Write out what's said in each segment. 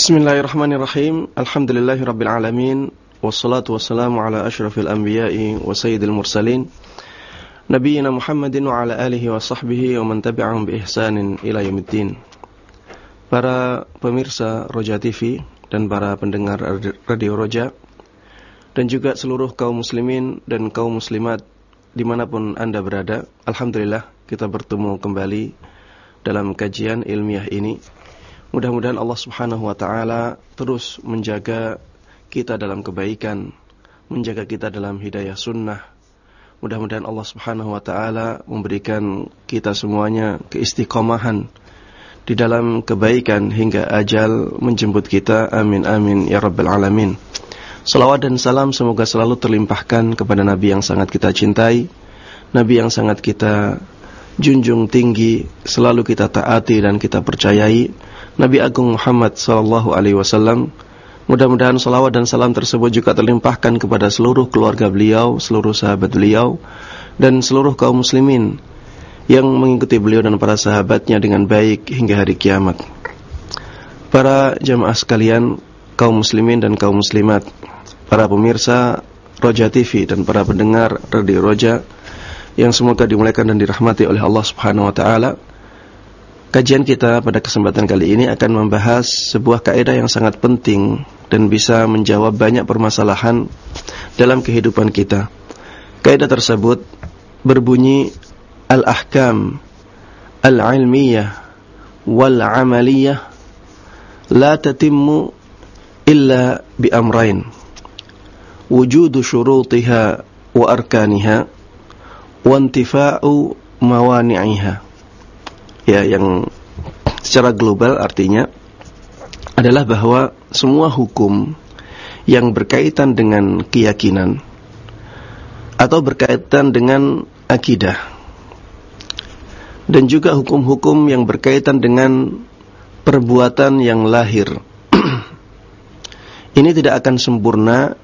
Bismillahirrahmanirrahim. Alhamdulillahirabbil wassalatu wassalamu ala asyrafil anbiya'i wa mursalin Muhammadin wa ala alihi wa sahbihi wa man tabi'ahum bi ihsanin ila yaumiddin. Para pemirsa Roja TV dan para pendengar Radio Roja dan juga seluruh kaum muslimin dan kaum muslimat di mana pun anda berada, Alhamdulillah kita bertemu kembali dalam kajian ilmiah ini Mudah-mudahan Allah Subhanahu wa taala terus menjaga kita dalam kebaikan, menjaga kita dalam hidayah sunnah. Mudah-mudahan Allah Subhanahu wa taala memberikan kita semuanya keistiqomahan di dalam kebaikan hingga ajal menjemput kita. Amin amin ya rabbal alamin. Salawat dan salam semoga selalu terlimpahkan kepada Nabi yang sangat kita cintai, Nabi yang sangat kita junjung tinggi, selalu kita taati dan kita percayai Nabi Agung Muhammad sallallahu alaihi wasallam. Mudah-mudahan salawat dan salam tersebut juga terlimpahkan kepada seluruh keluarga beliau, seluruh sahabat beliau, dan seluruh kaum muslimin yang mengikuti beliau dan para sahabatnya dengan baik hingga hari kiamat. Para jamaah sekalian, kaum muslimin dan kaum muslimat, para pemirsa Roja TV dan para pendengar Radio Roja yang semoga dimuliakan dan dirahmati oleh Allah Subhanahu wa taala. Kajian kita pada kesempatan kali ini akan membahas sebuah kaidah yang sangat penting dan bisa menjawab banyak permasalahan dalam kehidupan kita. Kaidah tersebut berbunyi al-ahkam al-ilmiyah wal-amaliyah la tatimmu illa bi amrain. Wujudu syurutiha wa arkaniha wa intifa'u mawani'iha ya yang secara global artinya adalah bahwa semua hukum yang berkaitan dengan keyakinan atau berkaitan dengan akidah dan juga hukum-hukum yang berkaitan dengan perbuatan yang lahir ini tidak akan sempurna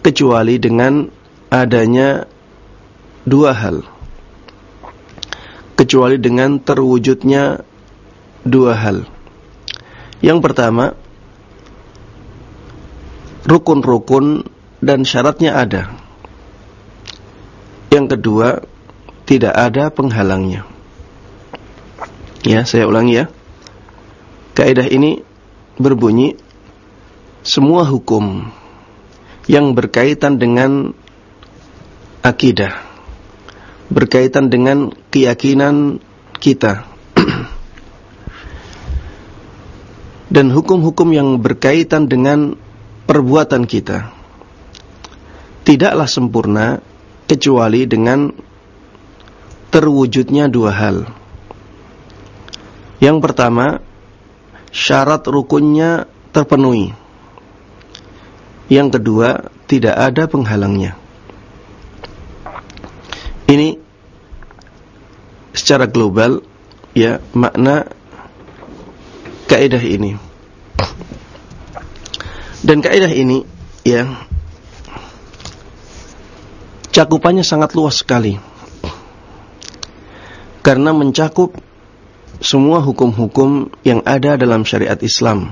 kecuali dengan adanya dua hal kecuali dengan terwujudnya dua hal. Yang pertama, rukun-rukun dan syaratnya ada. Yang kedua, tidak ada penghalangnya. Ya, saya ulangi ya. Kaidah ini berbunyi semua hukum yang berkaitan dengan akidah berkaitan dengan keyakinan kita. Dan hukum-hukum yang berkaitan dengan perbuatan kita. Tidaklah sempurna kecuali dengan terwujudnya dua hal. Yang pertama, syarat rukunnya terpenuhi. Yang kedua, tidak ada penghalangnya. Ini secara global ya makna kaidah ini. Dan kaidah ini ya cakupannya sangat luas sekali. Karena mencakup semua hukum-hukum yang ada dalam syariat Islam.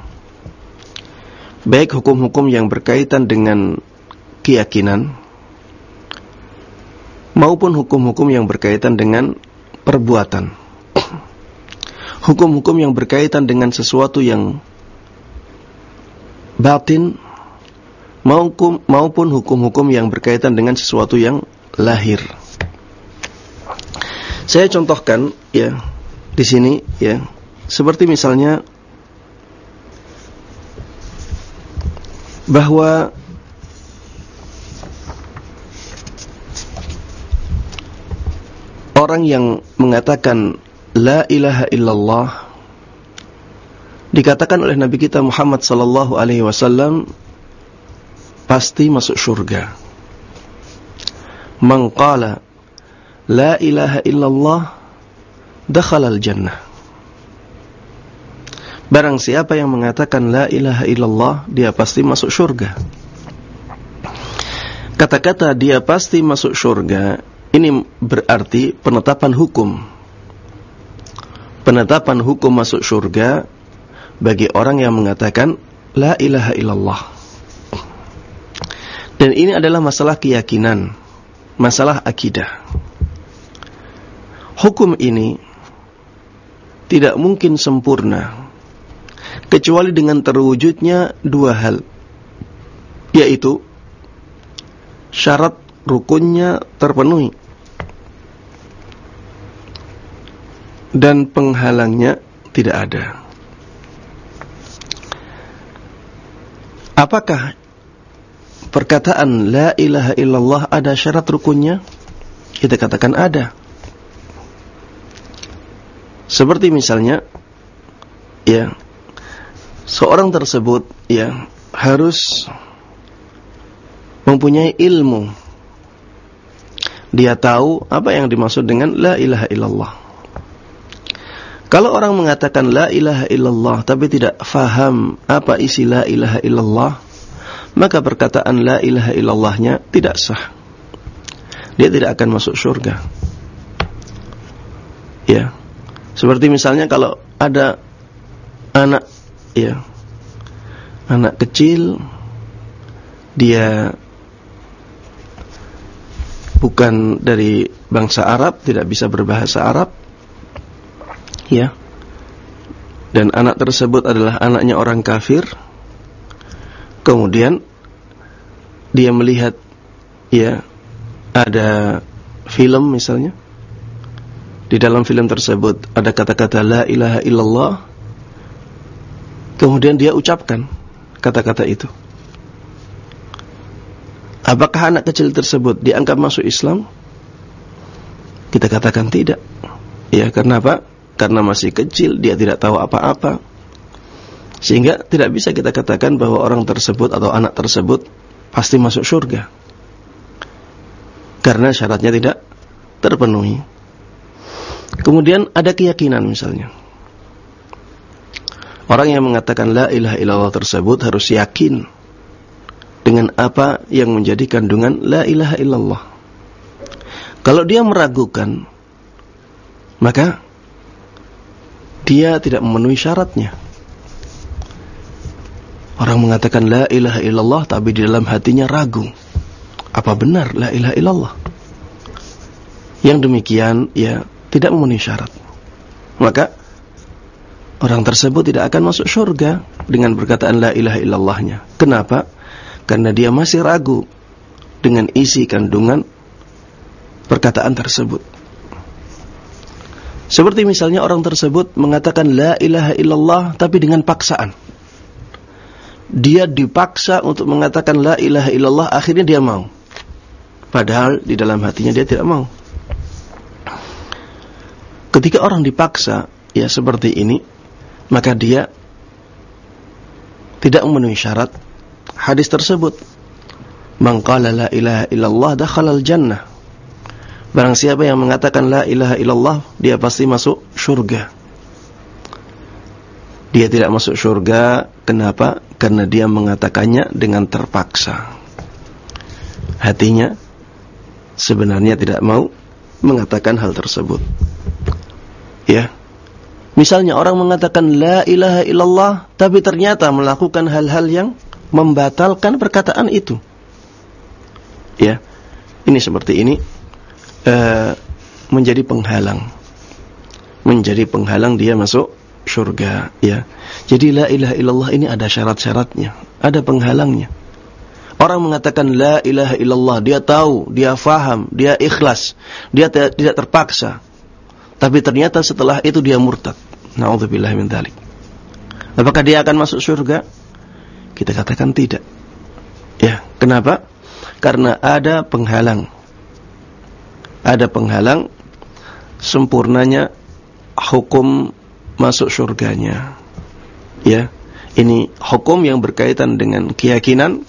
Baik hukum-hukum yang berkaitan dengan keyakinan maupun hukum-hukum yang berkaitan dengan perbuatan. Hukum-hukum yang berkaitan dengan sesuatu yang batin maupun hukum-hukum yang berkaitan dengan sesuatu yang lahir. Saya contohkan ya di sini ya seperti misalnya bahwa orang yang mengatakan la ilaha illallah dikatakan oleh Nabi kita Muhammad sallallahu alaihi wasallam pasti masuk surga. Man qala la ilaha illallah dakhala al-jannah. Barang siapa yang mengatakan la ilaha illallah, dia pasti masuk surga. Kata-kata dia pasti masuk surga ini berarti penetapan hukum. Penetapan hukum masuk surga bagi orang yang mengatakan la ilaha illallah. Dan ini adalah masalah keyakinan, masalah akidah. Hukum ini tidak mungkin sempurna kecuali dengan terwujudnya dua hal yaitu syarat rukunnya terpenuhi dan penghalangnya tidak ada. Apakah perkataan la ilaha illallah ada syarat rukunnya? Kita katakan ada. Seperti misalnya ya seorang tersebut ya harus mempunyai ilmu. Dia tahu apa yang dimaksud dengan la ilaha illallah. Kalau orang mengatakan la ilaha illallah tapi tidak faham apa isi la ilaha illallah, maka perkataan la ilaha illallahnya tidak sah. Dia tidak akan masuk surga. Ya. Seperti misalnya kalau ada anak ya. Anak kecil dia bukan dari bangsa Arab, tidak bisa berbahasa Arab, ya. Dan anak tersebut adalah anaknya orang kafir. Kemudian dia melihat ya ada film misalnya. Di dalam film tersebut ada kata-kata la ilaha illallah. Kemudian dia ucapkan kata-kata itu. Apakah anak kecil tersebut dianggap masuk Islam? Kita katakan tidak. Ya karena apa karena masih kecil, dia tidak tahu apa-apa. Sehingga tidak bisa kita katakan bahwa orang tersebut atau anak tersebut pasti masuk surga. Karena syaratnya tidak terpenuhi. Kemudian ada keyakinan misalnya. Orang yang mengatakan la ilaha illallah tersebut harus yakin dengan apa yang menjadi kandungan la ilaha illallah. Kalau dia meragukan, maka dia tidak memenuhi syaratnya. Orang mengatakan la ilaha illallah tapi di dalam hatinya ragu. Apa benar la ilaha illallah? Yang demikian ya tidak memenuhi syarat. Maka orang tersebut tidak akan masuk surga dengan perkataan la ilaha illallahnya. Kenapa? Karena dia masih ragu dengan isi kandungan perkataan tersebut. Seperti misalnya orang tersebut mengatakan la ilaha illallah tapi dengan paksaan. Dia dipaksa untuk mengatakan la ilaha illallah akhirnya dia mau. Padahal di dalam hatinya dia tidak mau. Ketika orang dipaksa ya seperti ini, maka dia tidak memenuhi syarat hadis tersebut. Man la ilaha illallah dakhala al-jannah Barang siapa yang mengatakan la ilaha illallah, dia pasti masuk surga. Dia tidak masuk surga, kenapa? Karena dia mengatakannya dengan terpaksa. Hatinya sebenarnya tidak mau mengatakan hal tersebut. Ya. Misalnya orang mengatakan la ilaha illallah, tapi ternyata melakukan hal-hal yang membatalkan perkataan itu. Ya. Ini seperti ini uh, menjadi penghalang. Menjadi penghalang dia masuk surga, ya. Jadi la ilaha illallah ini ada syarat-syaratnya, ada penghalangnya. Orang mengatakan la ilaha illallah, dia tahu, dia faham, dia ikhlas, dia tidak terpaksa. Tapi ternyata setelah itu dia murtad. Nauzubillah min dzalik. Apakah dia akan masuk surga? Kita katakan tidak. Ya, kenapa? Karena ada penghalang ada penghalang sempurnanya hukum masuk surganya. Ya, ini hukum yang berkaitan dengan keyakinan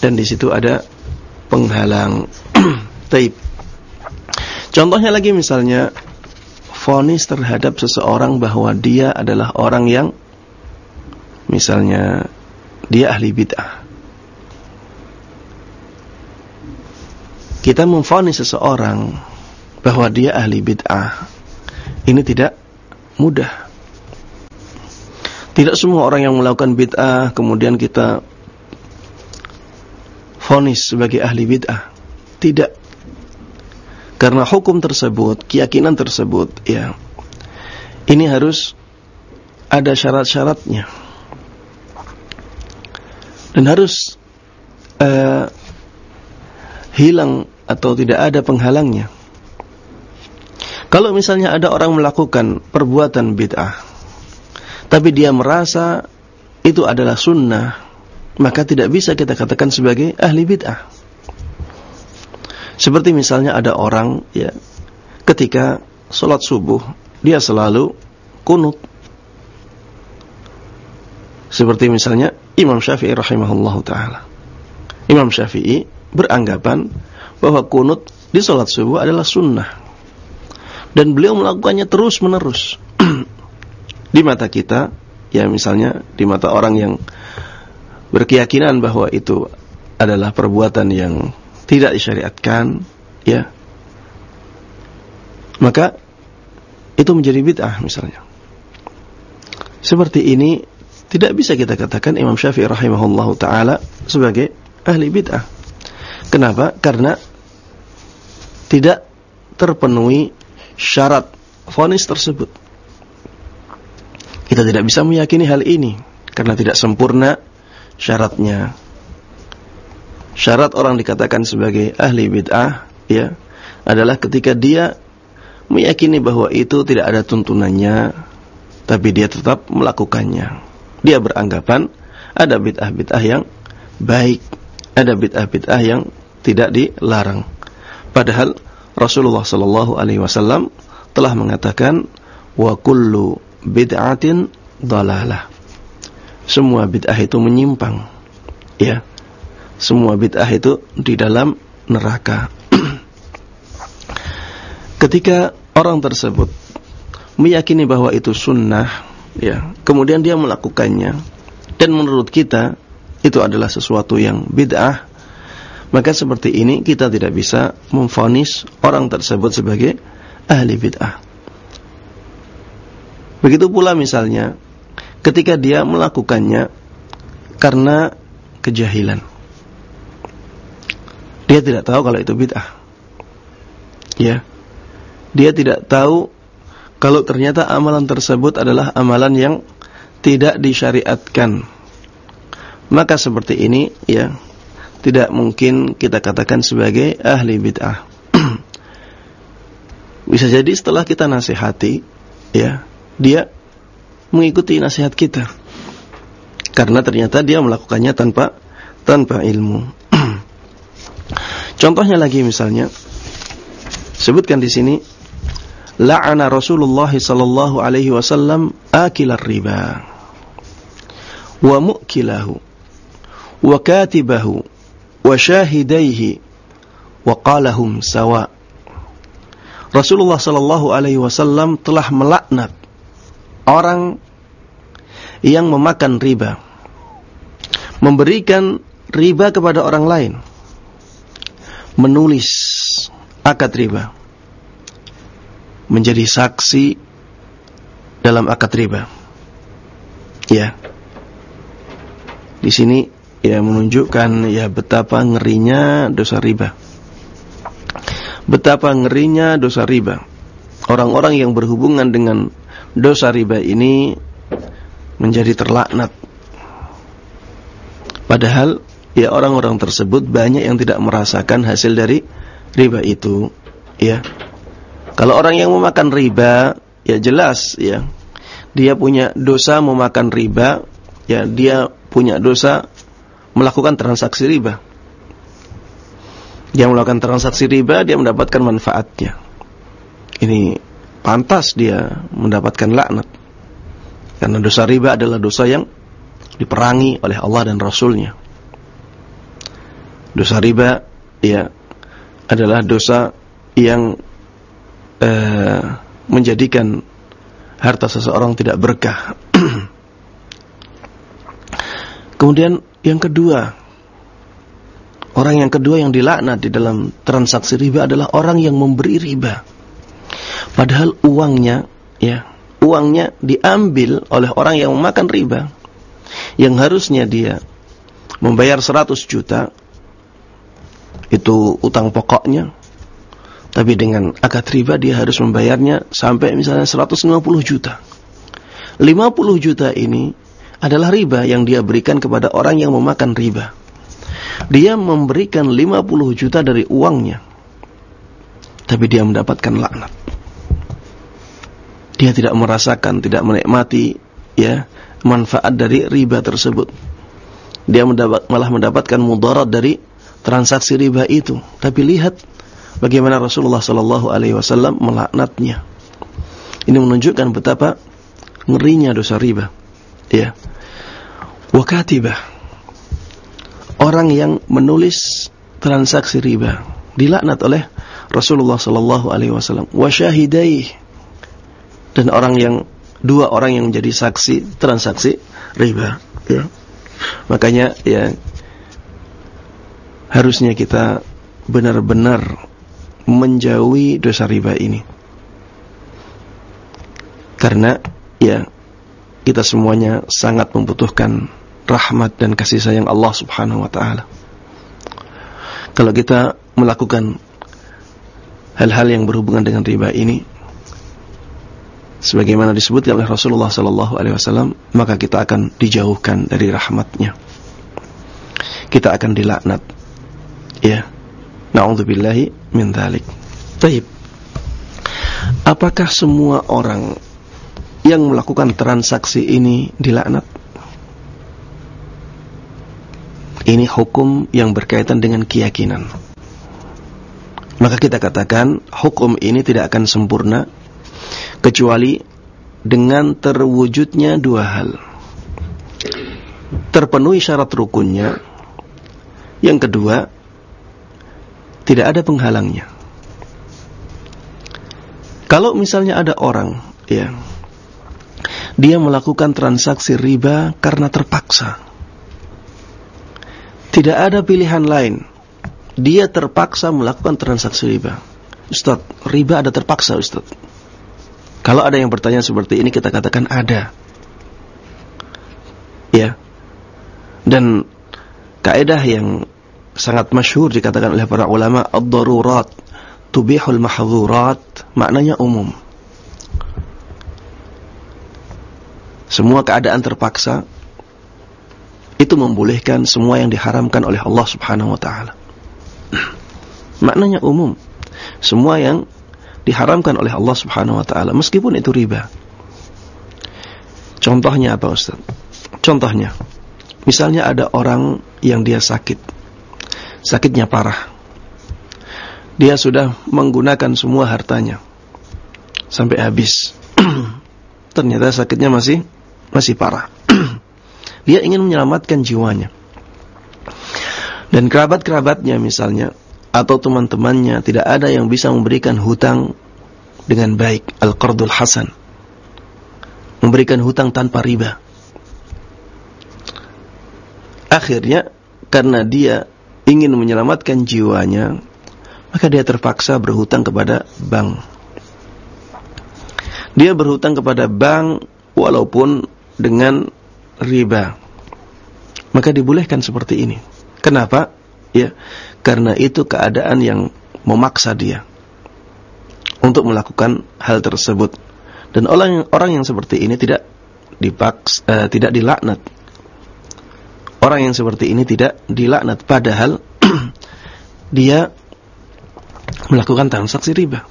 dan di situ ada penghalang. Taib. Contohnya lagi misalnya fonis terhadap seseorang bahwa dia adalah orang yang misalnya dia ahli bid'ah. Kita memfonis seseorang bahwa dia ahli bid'ah ini tidak mudah. Tidak semua orang yang melakukan bid'ah kemudian kita fonis sebagai ahli bid'ah. Tidak. Karena hukum tersebut, keyakinan tersebut, ya, ini harus ada syarat-syaratnya dan harus uh, hilang atau tidak ada penghalangnya. Kalau misalnya ada orang melakukan perbuatan bid'ah, tapi dia merasa itu adalah sunnah, maka tidak bisa kita katakan sebagai ahli bid'ah. Seperti misalnya ada orang ya ketika sholat subuh dia selalu kunut. Seperti misalnya Imam Syafi'i rahimahullah taala. Imam Syafi'i beranggapan bahwa kunut di sholat subuh adalah sunnah. Dan beliau melakukannya terus menerus. Di mata kita ya misalnya di mata orang yang berkeyakinan bahwa itu adalah perbuatan yang tidak disyariatkan ya maka itu menjadi bid'ah misalnya. Seperti ini tidak bisa kita katakan Imam Syafi'i rahimahullahu taala sebagai ahli bid'ah. Kenapa? Karena tidak terpenuhi syarat vonis tersebut. Kita tidak bisa meyakini hal ini karena tidak sempurna syaratnya. Syarat orang dikatakan sebagai ahli bid'ah ya adalah ketika dia meyakini bahwa itu tidak ada tuntunannya tapi dia tetap melakukannya. Dia beranggapan ada bid'ah-bid'ah yang baik, ada bid'ah-bid'ah yang tidak dilarang. Padahal Rasulullah sallallahu alaihi wasallam telah mengatakan wa kullu bid'atin dalalah. Semua bid'ah itu menyimpang. Ya. Semua bid'ah itu di dalam neraka. Ketika orang tersebut meyakini bahwa itu sunnah, ya, kemudian dia melakukannya dan menurut kita itu adalah sesuatu yang bid'ah, maka seperti ini kita tidak bisa memfonis orang tersebut sebagai ahli bid'ah. Begitu pula misalnya ketika dia melakukannya karena kejahilan. Dia tidak tahu kalau itu bid'ah. Ya. Dia tidak tahu kalau ternyata amalan tersebut adalah amalan yang tidak disyariatkan. Maka seperti ini ya, tidak mungkin kita katakan sebagai ahli bid'ah. Bisa jadi setelah kita nasihati, ya, dia mengikuti nasihat kita. Karena ternyata dia melakukannya tanpa tanpa ilmu. Contohnya lagi misalnya, sebutkan di sini, la'ana Rasulullah sallallahu alaihi wasallam akilar riba wa mu'kilahu wa katibahu wa qalahum sawa. Rasulullah sallallahu alaihi wasallam telah melaknat orang yang memakan riba. Memberikan riba kepada orang lain. Menulis akad riba. Menjadi saksi dalam akad riba. Ya. Di sini ya menunjukkan ya betapa ngerinya dosa riba. Betapa ngerinya dosa riba. Orang-orang yang berhubungan dengan dosa riba ini menjadi terlaknat. Padahal ya orang-orang tersebut banyak yang tidak merasakan hasil dari riba itu, ya. Kalau orang yang memakan riba, ya jelas ya. Dia punya dosa memakan riba, ya dia punya dosa melakukan transaksi riba. Dia melakukan transaksi riba, dia mendapatkan manfaatnya. Ini pantas dia mendapatkan laknat. Karena dosa riba adalah dosa yang diperangi oleh Allah dan Rasulnya. Dosa riba, ya, adalah dosa yang uh, menjadikan harta seseorang tidak berkah. Kemudian yang kedua, orang yang kedua yang dilaknat di dalam transaksi riba adalah orang yang memberi riba. Padahal uangnya ya uangnya diambil oleh orang yang memakan riba yang harusnya dia membayar 100 juta itu utang pokoknya tapi dengan akad riba dia harus membayarnya sampai misalnya 150 juta 50 juta ini adalah riba yang dia berikan kepada orang yang memakan riba dia memberikan 50 juta dari uangnya tapi dia mendapatkan laknat dia tidak merasakan, tidak menikmati ya manfaat dari riba tersebut. Dia mendapat, malah mendapatkan mudarat dari transaksi riba itu. Tapi lihat bagaimana Rasulullah Shallallahu Alaihi Wasallam melaknatnya. Ini menunjukkan betapa ngerinya dosa riba. Ya, wakatibah orang yang menulis transaksi riba dilaknat oleh Rasulullah Shallallahu Alaihi Wasallam. Wasyahidai dan orang yang dua orang yang menjadi saksi transaksi riba ya. makanya ya harusnya kita benar-benar menjauhi dosa riba ini karena ya kita semuanya sangat membutuhkan rahmat dan kasih sayang Allah Subhanahu wa taala. Kalau kita melakukan hal-hal yang berhubungan dengan riba ini, sebagaimana disebutkan oleh Rasulullah sallallahu alaihi wasallam maka kita akan dijauhkan dari rahmatnya kita akan dilaknat ya naudzubillahi min dzalik Taib. Apakah semua orang yang melakukan transaksi ini dilaknat? Ini hukum yang berkaitan dengan keyakinan. Maka kita katakan hukum ini tidak akan sempurna kecuali dengan terwujudnya dua hal. Terpenuhi syarat rukunnya. Yang kedua, tidak ada penghalangnya. Kalau misalnya ada orang ya dia melakukan transaksi riba karena terpaksa. Tidak ada pilihan lain. Dia terpaksa melakukan transaksi riba. Ustaz, riba ada terpaksa, Ustaz. Kalau ada yang bertanya seperti ini kita katakan ada. Ya. Dan kaidah yang sangat masyhur dikatakan oleh para ulama ad-darurat tubihul mahdhurat maknanya umum. Semua keadaan terpaksa itu membolehkan semua yang diharamkan oleh Allah Subhanahu wa taala. maknanya umum. Semua yang diharamkan oleh Allah Subhanahu wa taala meskipun itu riba. Contohnya apa Ustaz? Contohnya, misalnya ada orang yang dia sakit. Sakitnya parah. Dia sudah menggunakan semua hartanya sampai habis. Ternyata sakitnya masih masih parah. Dia ingin menyelamatkan jiwanya. Dan kerabat-kerabatnya misalnya atau teman-temannya tidak ada yang bisa memberikan hutang dengan baik. Al-qardul hasan. Memberikan hutang tanpa riba. Akhirnya karena dia ingin menyelamatkan jiwanya maka dia terpaksa berhutang kepada bank. Dia berhutang kepada bank walaupun dengan riba. Maka dibolehkan seperti ini. Kenapa? Ya karena itu keadaan yang memaksa dia untuk melakukan hal tersebut. Dan orang yang, orang yang seperti ini tidak dipaks uh, tidak dilaknat. Orang yang seperti ini tidak dilaknat. Padahal dia melakukan transaksi riba.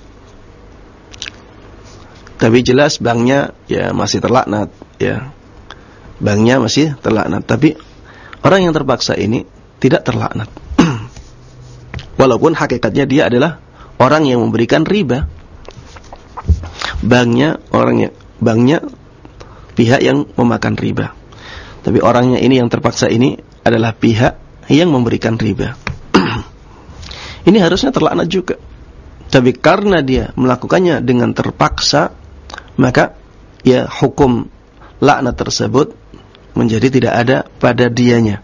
Tapi jelas banknya ya masih terlaknat ya banknya masih terlaknat tapi orang yang terpaksa ini tidak terlaknat Walaupun hakikatnya dia adalah orang yang memberikan riba. Banknya orangnya banknya pihak yang memakan riba. Tapi orangnya ini yang terpaksa ini adalah pihak yang memberikan riba. ini harusnya terlaknat juga. Tapi karena dia melakukannya dengan terpaksa, maka ya hukum laknat tersebut menjadi tidak ada pada dianya.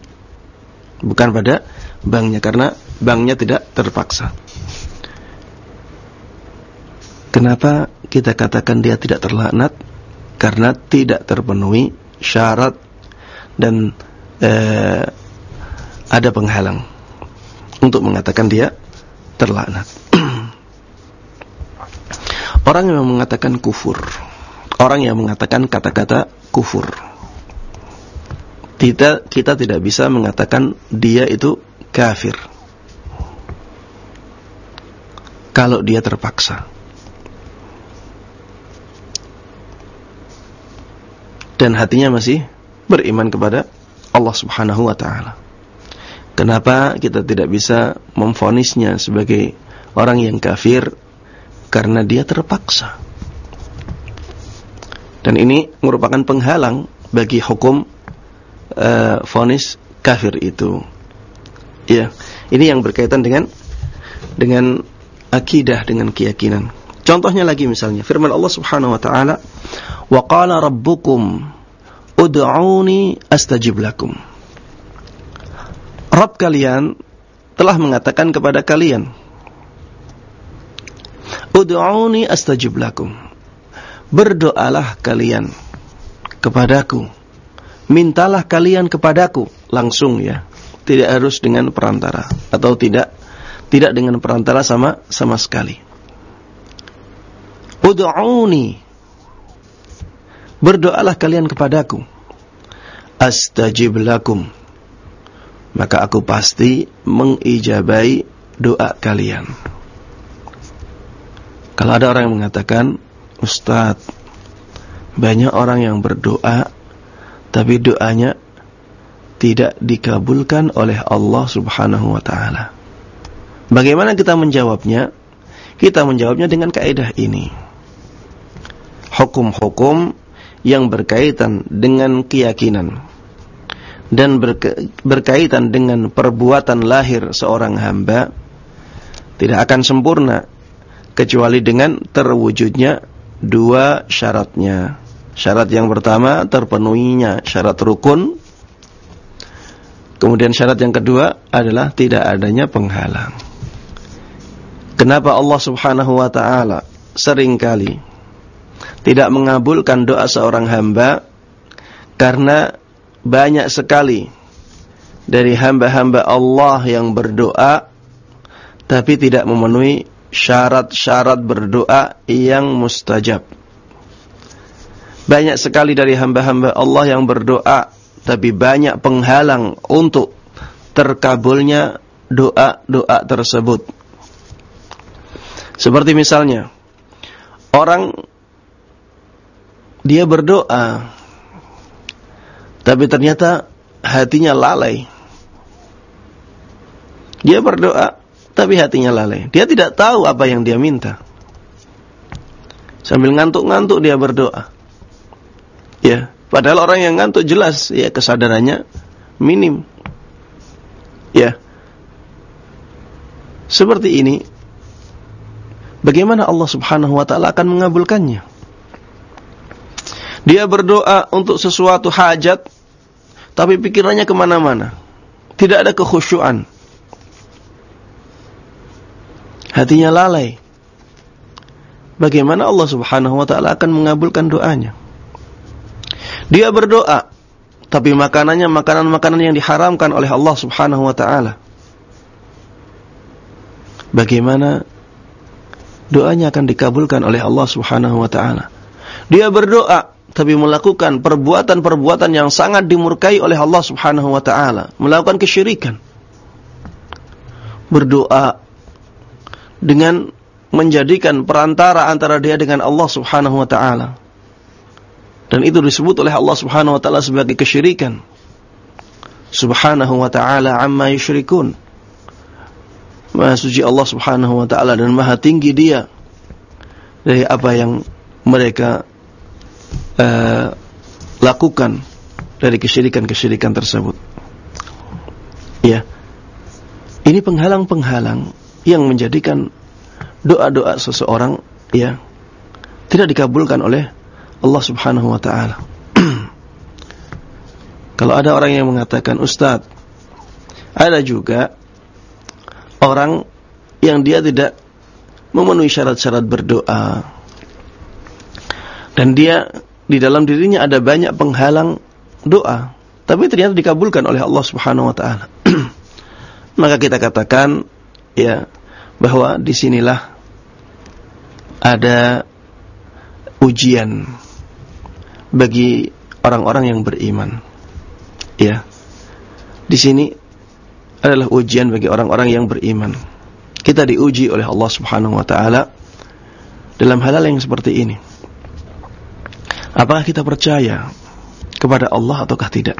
Bukan pada banknya karena banknya tidak terpaksa. Kenapa kita katakan dia tidak terlaknat? karena tidak terpenuhi syarat dan eh, ada penghalang untuk mengatakan dia terlaknat. orang yang mengatakan kufur, orang yang mengatakan kata-kata kufur, kita kita tidak bisa mengatakan dia itu kafir kalau dia terpaksa. Dan hatinya masih beriman kepada Allah Subhanahu wa taala. Kenapa kita tidak bisa memfonisnya sebagai orang yang kafir karena dia terpaksa. Dan ini merupakan penghalang bagi hukum uh, fonis kafir itu. Ya, ini yang berkaitan dengan dengan akidah dengan keyakinan. Contohnya lagi misalnya firman Allah Subhanahu wa taala, "Wa qala rabbukum ud'uni astajib lakum." Rabb kalian telah mengatakan kepada kalian, "Ud'uni astajib lakum." Berdoalah kalian kepadaku. Mintalah kalian kepadaku langsung ya. Tidak harus dengan perantara atau tidak tidak dengan perantara sama sama sekali. Ud'uni. Berdoalah kalian kepadaku. Astajib lakum. Maka aku pasti mengijabai doa kalian. Kalau ada orang yang mengatakan, Ustadz, banyak orang yang berdoa, tapi doanya tidak dikabulkan oleh Allah subhanahu wa ta'ala. Bagaimana kita menjawabnya? Kita menjawabnya dengan kaidah ini. Hukum-hukum yang berkaitan dengan keyakinan dan berkaitan dengan perbuatan lahir seorang hamba tidak akan sempurna kecuali dengan terwujudnya dua syaratnya. Syarat yang pertama terpenuhinya syarat rukun. Kemudian syarat yang kedua adalah tidak adanya penghalang. Kenapa Allah Subhanahu wa taala sering kali tidak mengabulkan doa seorang hamba karena banyak sekali dari hamba-hamba Allah yang berdoa tapi tidak memenuhi syarat-syarat berdoa yang mustajab. Banyak sekali dari hamba-hamba Allah yang berdoa tapi banyak penghalang untuk terkabulnya doa-doa tersebut. Seperti misalnya orang dia berdoa tapi ternyata hatinya lalai. Dia berdoa tapi hatinya lalai. Dia tidak tahu apa yang dia minta. Sambil ngantuk-ngantuk dia berdoa. Ya, padahal orang yang ngantuk jelas ya kesadarannya minim. Ya. Seperti ini bagaimana Allah Subhanahu wa taala akan mengabulkannya? Dia berdoa untuk sesuatu hajat, tapi pikirannya ke mana-mana. Tidak ada kekhusyuan. Hatinya lalai. Bagaimana Allah subhanahu wa ta'ala akan mengabulkan doanya? Dia berdoa, tapi makanannya makanan-makanan yang diharamkan oleh Allah subhanahu wa ta'ala. Bagaimana doanya akan dikabulkan oleh Allah Subhanahu wa taala. Dia berdoa tapi melakukan perbuatan-perbuatan yang sangat dimurkai oleh Allah Subhanahu wa taala, melakukan kesyirikan. Berdoa dengan menjadikan perantara antara dia dengan Allah Subhanahu wa taala. Dan itu disebut oleh Allah Subhanahu wa taala sebagai kesyirikan. Subhanahu wa taala amma yusyrikun. Maha suci Allah subhanahu wa ta'ala dan maha tinggi dia dari apa yang mereka uh, lakukan dari kesyirikan-kesyirikan tersebut. Ya. Ini penghalang-penghalang yang menjadikan doa-doa seseorang ya tidak dikabulkan oleh Allah Subhanahu wa taala. Kalau ada orang yang mengatakan, "Ustaz, ada juga orang yang dia tidak memenuhi syarat-syarat berdoa dan dia di dalam dirinya ada banyak penghalang doa, tapi ternyata dikabulkan oleh Allah Subhanahu wa taala. Maka kita katakan ya bahwa di sinilah ada ujian bagi orang-orang yang beriman. Ya. Di sini adalah ujian bagi orang-orang yang beriman. Kita diuji oleh Allah Subhanahu wa taala dalam hal-hal yang seperti ini. Apakah kita percaya kepada Allah ataukah tidak?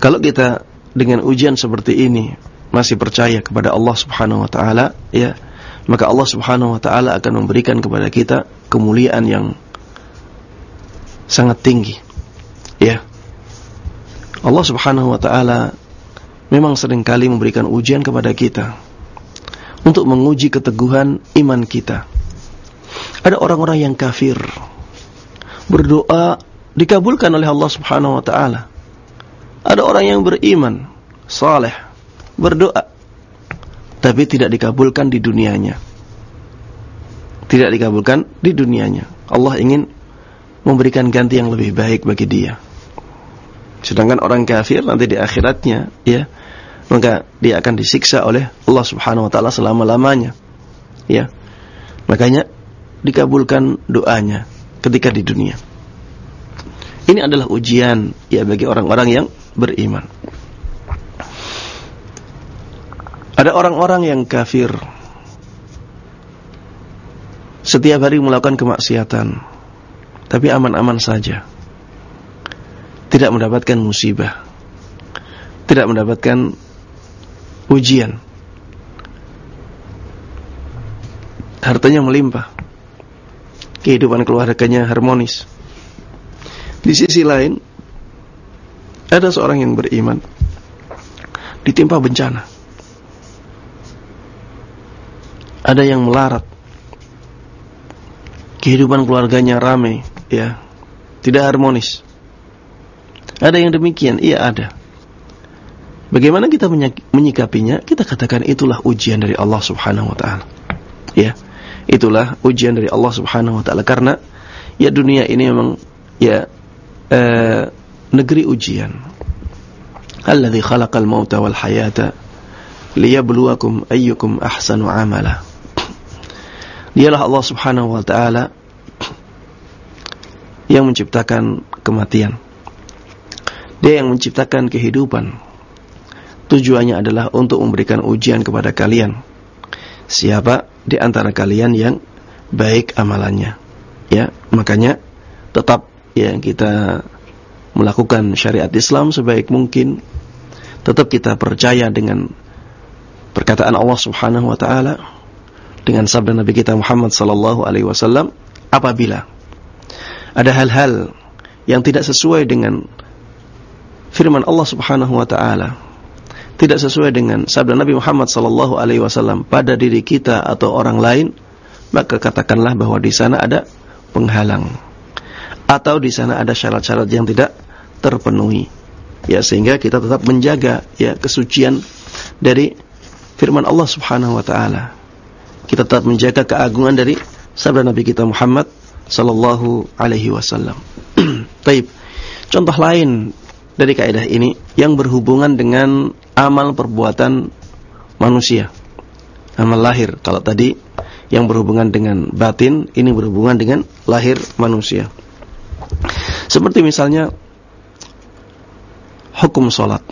Kalau kita dengan ujian seperti ini masih percaya kepada Allah Subhanahu wa taala, ya, maka Allah Subhanahu wa taala akan memberikan kepada kita kemuliaan yang sangat tinggi. Ya. Allah Subhanahu wa taala memang sering kali memberikan ujian kepada kita untuk menguji keteguhan iman kita. Ada orang-orang yang kafir berdoa dikabulkan oleh Allah Subhanahu wa taala. Ada orang yang beriman, saleh, berdoa tapi tidak dikabulkan di dunianya. Tidak dikabulkan di dunianya. Allah ingin memberikan ganti yang lebih baik bagi dia. Sedangkan orang kafir nanti di akhiratnya, ya, maka dia akan disiksa oleh Allah Subhanahu wa taala selama-lamanya. Ya. Makanya dikabulkan doanya ketika di dunia. Ini adalah ujian ya bagi orang-orang yang beriman. Ada orang-orang yang kafir setiap hari melakukan kemaksiatan tapi aman-aman saja. Tidak mendapatkan musibah. Tidak mendapatkan ujian. Hartanya melimpah kehidupan keluarganya harmonis. Di sisi lain, ada seorang yang beriman ditimpa bencana. Ada yang melarat. Kehidupan keluarganya ramai, ya. Tidak harmonis. Ada yang demikian, iya ada. Bagaimana kita menyikapinya? Kita katakan itulah ujian dari Allah Subhanahu wa taala. Ya. Itulah ujian dari Allah Subhanahu wa taala karena ya dunia ini memang ya eh, negeri ujian. Alladzi khalaqal mauta wal hayata liyabluwakum ayyukum ahsanu amala. Dialah Allah Subhanahu wa taala yang menciptakan kematian. Dia yang menciptakan kehidupan. Tujuannya adalah untuk memberikan ujian kepada kalian siapa di antara kalian yang baik amalannya. Ya, makanya tetap ya kita melakukan syariat Islam sebaik mungkin. Tetap kita percaya dengan perkataan Allah Subhanahu wa taala dengan sabda Nabi kita Muhammad sallallahu alaihi wasallam apabila ada hal-hal yang tidak sesuai dengan firman Allah Subhanahu wa taala tidak sesuai dengan sabda Nabi Muhammad sallallahu alaihi wasallam pada diri kita atau orang lain, maka katakanlah bahwa di sana ada penghalang atau di sana ada syarat-syarat yang tidak terpenuhi. Ya, sehingga kita tetap menjaga ya kesucian dari firman Allah Subhanahu wa taala. Kita tetap menjaga keagungan dari sabda Nabi kita Muhammad sallallahu alaihi wasallam. Baik. Contoh lain dari kaidah ini yang berhubungan dengan amal perbuatan manusia. Amal lahir. Kalau tadi yang berhubungan dengan batin, ini berhubungan dengan lahir manusia. Seperti misalnya hukum solat.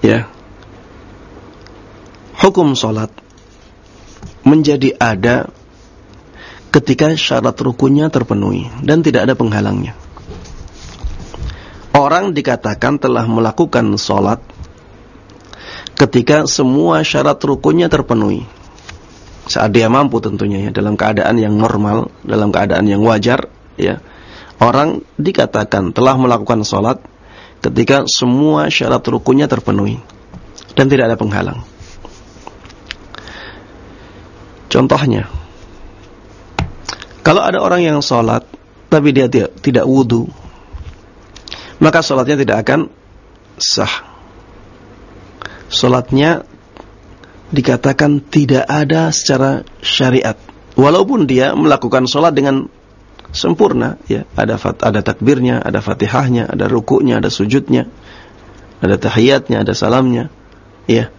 Ya. Hukum solat menjadi ada ketika syarat rukunnya terpenuhi dan tidak ada penghalangnya orang dikatakan telah melakukan sholat ketika semua syarat rukunnya terpenuhi. Saat dia mampu tentunya ya, dalam keadaan yang normal, dalam keadaan yang wajar, ya. Orang dikatakan telah melakukan sholat ketika semua syarat rukunnya terpenuhi dan tidak ada penghalang. Contohnya, kalau ada orang yang sholat tapi dia tidak, tidak wudhu, maka sholatnya tidak akan sah. Sholatnya dikatakan tidak ada secara syariat. walaupun dia melakukan sholat dengan sempurna, ya ada fat, ada takbirnya, ada fatihahnya, ada rukuknya, ada sujudnya, ada tahiyatnya, ada salamnya, ya.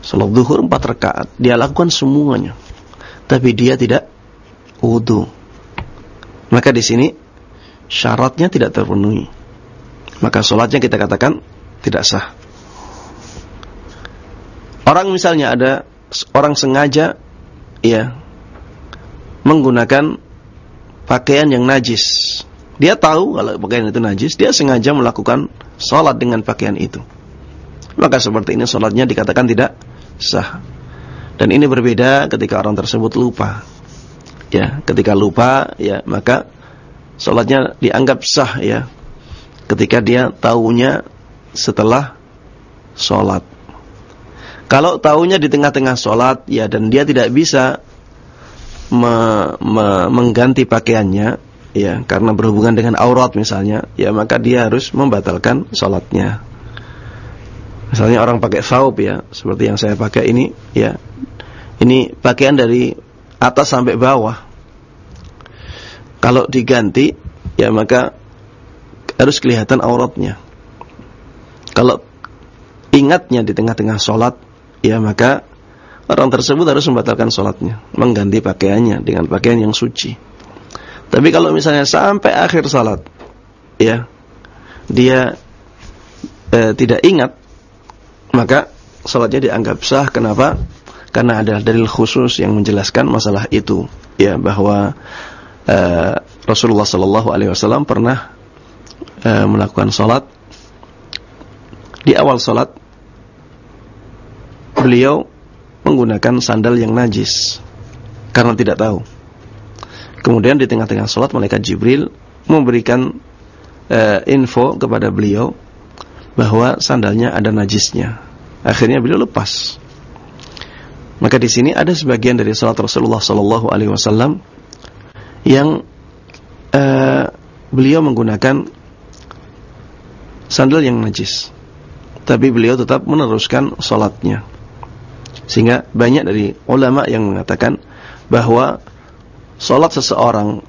Salat zuhur empat rakaat, dia lakukan semuanya, tapi dia tidak wudhu. Maka di sini syaratnya tidak terpenuhi. Maka sholatnya kita katakan tidak sah. Orang misalnya ada orang sengaja ya menggunakan pakaian yang najis. Dia tahu kalau pakaian itu najis, dia sengaja melakukan sholat dengan pakaian itu. Maka seperti ini sholatnya dikatakan tidak sah. Dan ini berbeda ketika orang tersebut lupa. Ya, ketika lupa, ya maka sholatnya dianggap sah ya. Ketika dia tahunya setelah sholat. Kalau tahunya di tengah-tengah sholat, ya dan dia tidak bisa me, me, mengganti pakaiannya, ya karena berhubungan dengan aurat misalnya, ya maka dia harus membatalkan sholatnya. Misalnya orang pakai saub ya, seperti yang saya pakai ini, ya ini pakaian dari atas sampai bawah. Kalau diganti, ya maka harus kelihatan auratnya. Kalau ingatnya di tengah-tengah sholat, ya maka orang tersebut harus membatalkan sholatnya, mengganti pakaiannya dengan pakaian yang suci. Tapi kalau misalnya sampai akhir sholat, ya dia eh, tidak ingat, maka sholatnya dianggap sah. Kenapa? Karena ada dalil khusus yang menjelaskan masalah itu, ya bahwa eh, Rasulullah Shallallahu Alaihi Wasallam pernah eh, melakukan sholat di awal sholat beliau menggunakan sandal yang najis karena tidak tahu. Kemudian di tengah-tengah sholat malaikat Jibril memberikan uh, info kepada beliau bahwa sandalnya ada najisnya. Akhirnya beliau lepas. Maka di sini ada sebagian dari sholat Rasulullah Sallallahu Alaihi Wasallam yang uh, beliau menggunakan sandal yang najis, tapi beliau tetap meneruskan sholatnya. Sehingga banyak dari ulama yang mengatakan bahwa sholat seseorang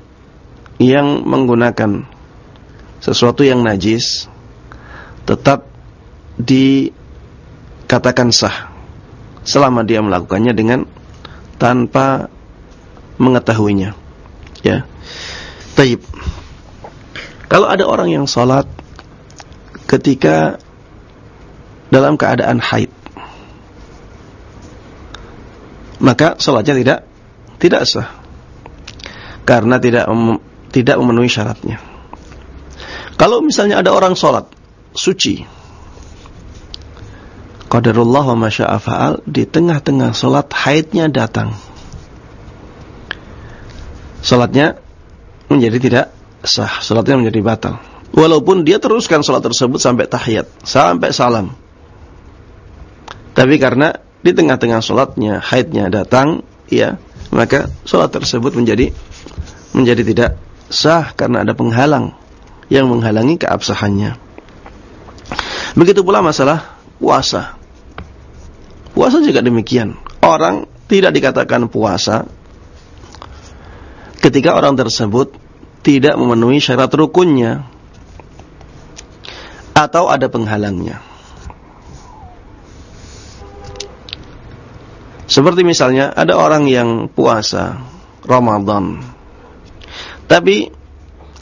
yang menggunakan sesuatu yang najis tetap dikatakan sah selama dia melakukannya dengan tanpa mengetahuinya. Ya. Taib. Kalau ada orang yang sholat ketika dalam keadaan haid maka sholatnya tidak tidak sah karena tidak tidak memenuhi syaratnya. Kalau misalnya ada orang sholat suci, qadarullah wa masya'a fa'al di tengah-tengah sholat haidnya datang. Sholatnya menjadi tidak sah, sholatnya menjadi batal. Walaupun dia teruskan sholat tersebut sampai tahiyat, sampai salam. Tapi karena di tengah-tengah sholatnya haidnya datang, ya maka sholat tersebut menjadi menjadi tidak sah karena ada penghalang yang menghalangi keabsahannya. Begitu pula masalah puasa. Puasa juga demikian. Orang tidak dikatakan puasa ketika orang tersebut tidak memenuhi syarat rukunnya atau ada penghalangnya. Seperti misalnya ada orang yang puasa Ramadan. Tapi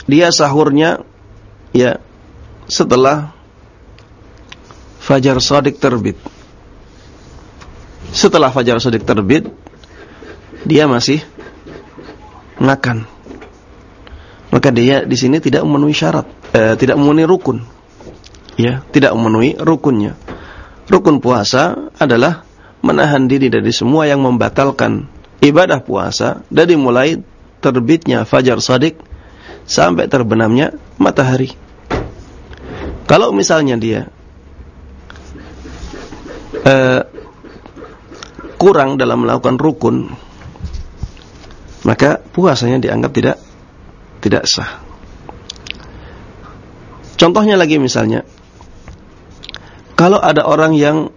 dia sahurnya ya setelah fajar shadiq terbit. Setelah fajar shadiq terbit dia masih makan. Maka dia di sini tidak memenuhi syarat, eh, tidak memenuhi rukun. Ya, tidak memenuhi rukunnya. Rukun puasa adalah menahan diri dari semua yang membatalkan ibadah puasa dari mulai terbitnya fajar sadik sampai terbenamnya matahari. Kalau misalnya dia uh, kurang dalam melakukan rukun, maka puasanya dianggap tidak tidak sah. Contohnya lagi misalnya, kalau ada orang yang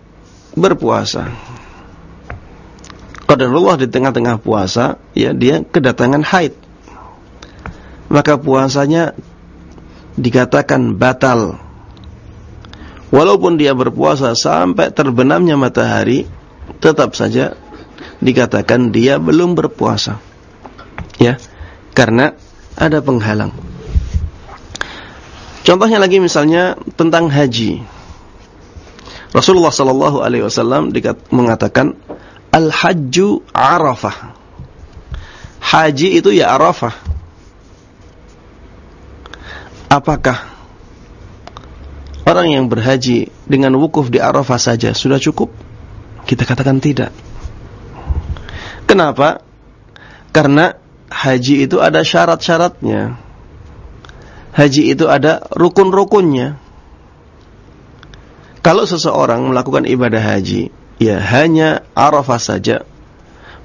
berpuasa qadarullah di tengah-tengah puasa ya dia kedatangan haid maka puasanya dikatakan batal walaupun dia berpuasa sampai terbenamnya matahari tetap saja dikatakan dia belum berpuasa ya karena ada penghalang contohnya lagi misalnya tentang haji Rasulullah sallallahu alaihi wasallam mengatakan al-hajju Arafah. Haji itu ya Arafah. Apakah orang yang berhaji dengan wukuf di Arafah saja sudah cukup? Kita katakan tidak. Kenapa? Karena haji itu ada syarat-syaratnya. Haji itu ada rukun-rukunnya. Kalau seseorang melakukan ibadah haji, ya hanya Arafah saja,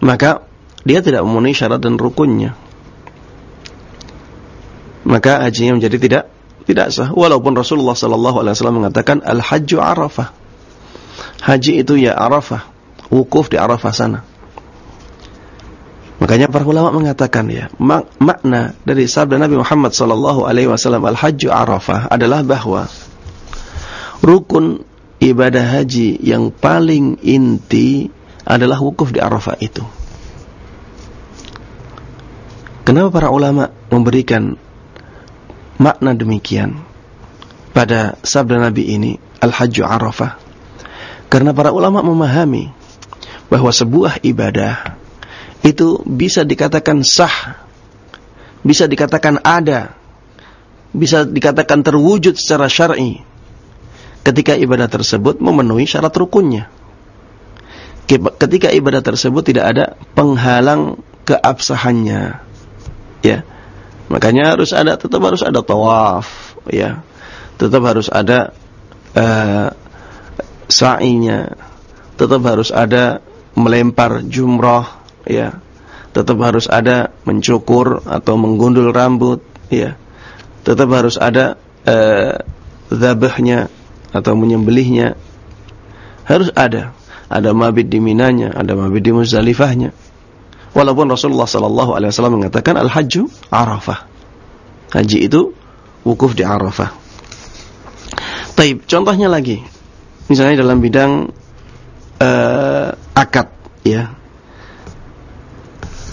maka dia tidak memenuhi syarat dan rukunnya. Maka hajinya menjadi tidak tidak sah. Walaupun Rasulullah sallallahu alaihi wasallam mengatakan al-hajju Arafah. Haji itu ya Arafah, wukuf di Arafah sana. Makanya para ulama mengatakan ya, mak makna dari sabda Nabi Muhammad sallallahu alaihi wasallam al-hajju Arafah adalah bahwa rukun ibadah haji yang paling inti adalah wukuf di Arafah itu. Kenapa para ulama memberikan makna demikian pada sabda Nabi ini, Al-Hajju Arafah? Karena para ulama memahami bahwa sebuah ibadah itu bisa dikatakan sah, bisa dikatakan ada, bisa dikatakan terwujud secara syar'i ketika ibadah tersebut memenuhi syarat rukunnya. Ketika ibadah tersebut tidak ada penghalang keabsahannya. Ya. Makanya harus ada tetap harus ada tawaf, ya. Tetap harus ada uh, sa'inya. Tetap harus ada melempar jumrah, ya. Tetap harus ada mencukur atau menggundul rambut, ya. Tetap harus ada uh, zabahnya atau menyembelihnya harus ada. Ada mabit di Minanya, ada mabit di Muzdalifahnya. Walaupun Rasulullah sallallahu alaihi wasallam mengatakan al-hajju Arafah. Haji itu wukuf di Arafah. Taib, contohnya lagi. Misalnya dalam bidang uh, akad ya.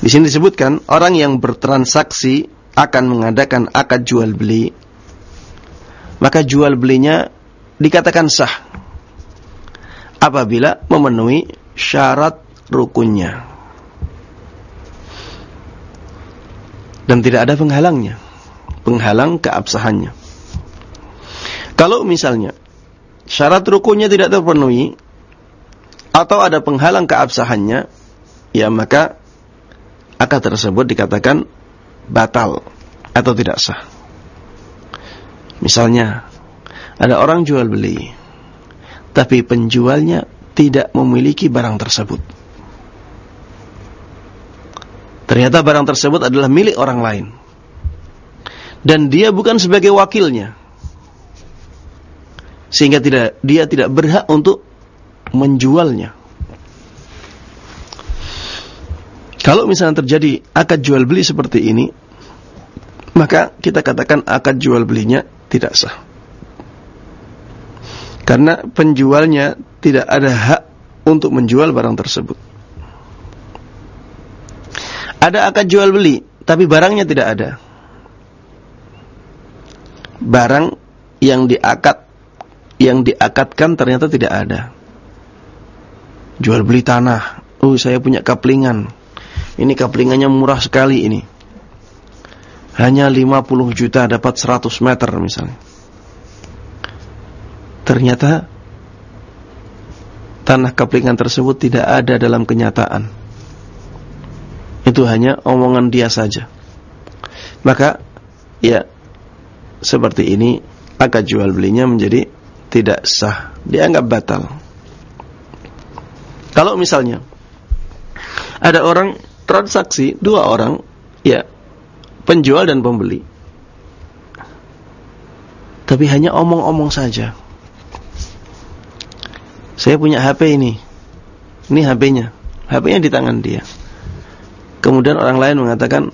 Di sini disebutkan orang yang bertransaksi akan mengadakan akad jual beli. Maka jual belinya dikatakan sah apabila memenuhi syarat rukunnya dan tidak ada penghalangnya. Penghalang keabsahannya. Kalau misalnya syarat rukunnya tidak terpenuhi atau ada penghalang keabsahannya ya maka akad tersebut dikatakan batal atau tidak sah. Misalnya ada orang jual beli, tapi penjualnya tidak memiliki barang tersebut. Ternyata barang tersebut adalah milik orang lain. Dan dia bukan sebagai wakilnya. Sehingga tidak dia tidak berhak untuk menjualnya. Kalau misalnya terjadi akad jual beli seperti ini, maka kita katakan akad jual belinya tidak sah. Karena penjualnya tidak ada hak untuk menjual barang tersebut. Ada akad jual beli, tapi barangnya tidak ada. Barang yang diakad yang diakadkan ternyata tidak ada. Jual beli tanah. Oh, saya punya kaplingan. Ini kaplingannya murah sekali ini. Hanya 50 juta dapat 100 meter misalnya ternyata tanah keplingan tersebut tidak ada dalam kenyataan. Itu hanya omongan dia saja. Maka ya seperti ini akad jual belinya menjadi tidak sah, dianggap batal. Kalau misalnya ada orang transaksi dua orang, ya penjual dan pembeli, tapi hanya omong-omong saja saya punya HP ini. Ini HP-nya. HP-nya di tangan dia. Kemudian orang lain mengatakan,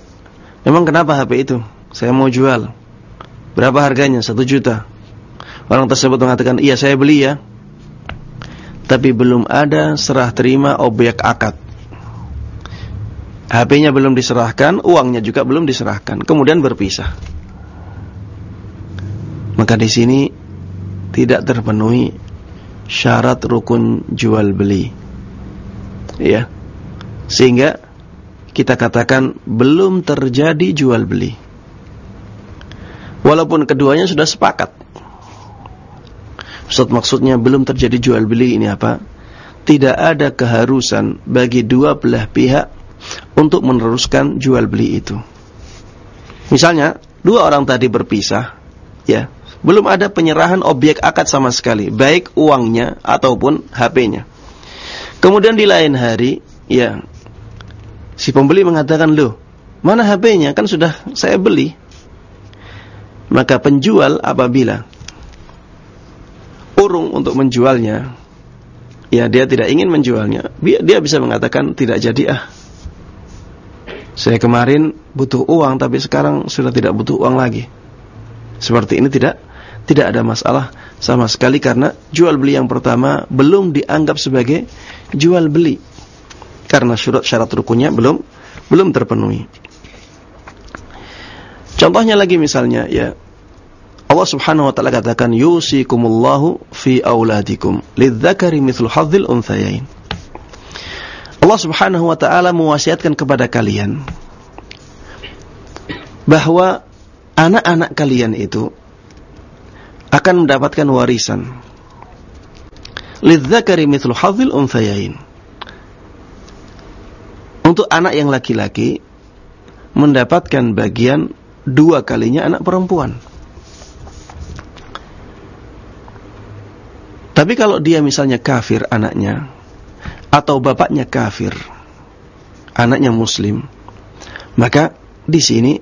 memang kenapa HP itu? Saya mau jual. Berapa harganya? Satu juta. Orang tersebut mengatakan, iya saya beli ya. Tapi belum ada serah terima objek akad. HP-nya belum diserahkan, uangnya juga belum diserahkan. Kemudian berpisah. Maka di sini tidak terpenuhi syarat rukun jual beli. Ya. Sehingga kita katakan belum terjadi jual beli. Walaupun keduanya sudah sepakat. Ustaz maksudnya belum terjadi jual beli ini apa? Tidak ada keharusan bagi dua belah pihak untuk meneruskan jual beli itu. Misalnya, dua orang tadi berpisah, ya, belum ada penyerahan objek akad sama sekali, baik uangnya ataupun HP-nya. Kemudian di lain hari, ya, si pembeli mengatakan, "Loh, mana HP-nya? Kan sudah saya beli." Maka penjual apabila urung untuk menjualnya, ya dia tidak ingin menjualnya, dia bisa mengatakan tidak jadi ah. Saya kemarin butuh uang tapi sekarang sudah tidak butuh uang lagi. Seperti ini tidak tidak ada masalah sama sekali karena jual beli yang pertama belum dianggap sebagai jual beli karena syarat syarat rukunnya belum belum terpenuhi. Contohnya lagi misalnya ya Allah Subhanahu wa taala katakan yusikumullahu fi auladikum lidzakari mithlu hadzil unthayain. Allah Subhanahu wa taala mewasiatkan kepada kalian bahwa anak-anak kalian itu akan mendapatkan warisan. Lidzakari mithlu hadzil unthayain. Untuk anak yang laki-laki mendapatkan bagian dua kalinya anak perempuan. Tapi kalau dia misalnya kafir anaknya atau bapaknya kafir, anaknya muslim, maka di sini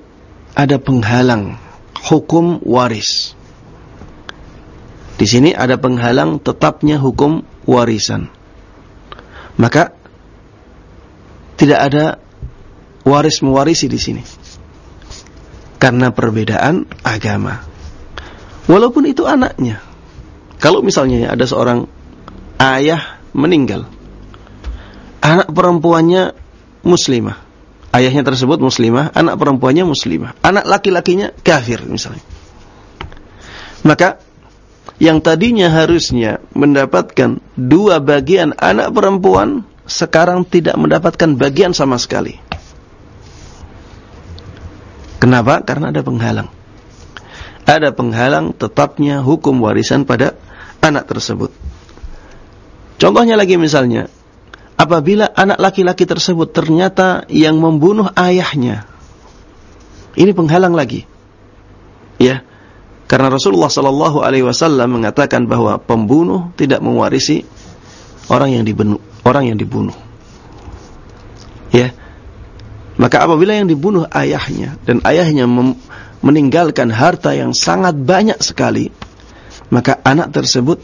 ada penghalang hukum waris. Di sini ada penghalang tetapnya hukum warisan. Maka tidak ada waris mewarisi di sini. Karena perbedaan agama. Walaupun itu anaknya. Kalau misalnya ada seorang ayah meninggal. Anak perempuannya muslimah. Ayahnya tersebut muslimah, anak perempuannya muslimah. Anak laki-lakinya kafir misalnya. Maka yang tadinya harusnya mendapatkan dua bagian anak perempuan sekarang tidak mendapatkan bagian sama sekali. Kenapa? Karena ada penghalang. Ada penghalang tetapnya hukum warisan pada anak tersebut. Contohnya lagi misalnya, apabila anak laki-laki tersebut ternyata yang membunuh ayahnya. Ini penghalang lagi. Ya, karena Rasulullah Shallallahu Alaihi Wasallam mengatakan bahwa pembunuh tidak mewarisi orang yang dibunuh. Orang yang dibunuh. Ya. Maka apabila yang dibunuh ayahnya dan ayahnya meninggalkan harta yang sangat banyak sekali, maka anak tersebut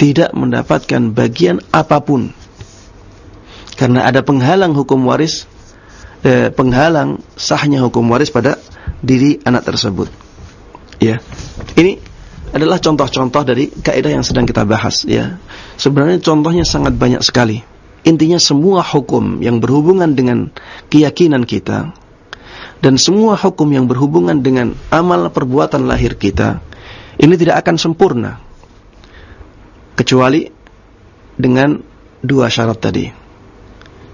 tidak mendapatkan bagian apa pun. Karena ada penghalang hukum waris, eh, penghalang sahnya hukum waris pada diri anak tersebut. Ya. Ini adalah contoh-contoh dari kaidah yang sedang kita bahas ya. Sebenarnya contohnya sangat banyak sekali. Intinya semua hukum yang berhubungan dengan keyakinan kita dan semua hukum yang berhubungan dengan amal perbuatan lahir kita ini tidak akan sempurna kecuali dengan dua syarat tadi.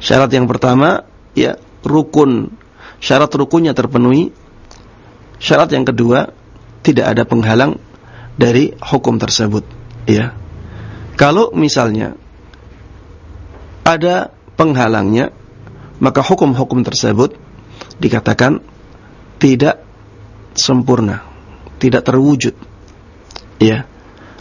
Syarat yang pertama ya rukun syarat rukunnya terpenuhi. Syarat yang kedua tidak ada penghalang dari hukum tersebut ya. Kalau misalnya ada penghalangnya maka hukum-hukum tersebut dikatakan tidak sempurna tidak terwujud ya.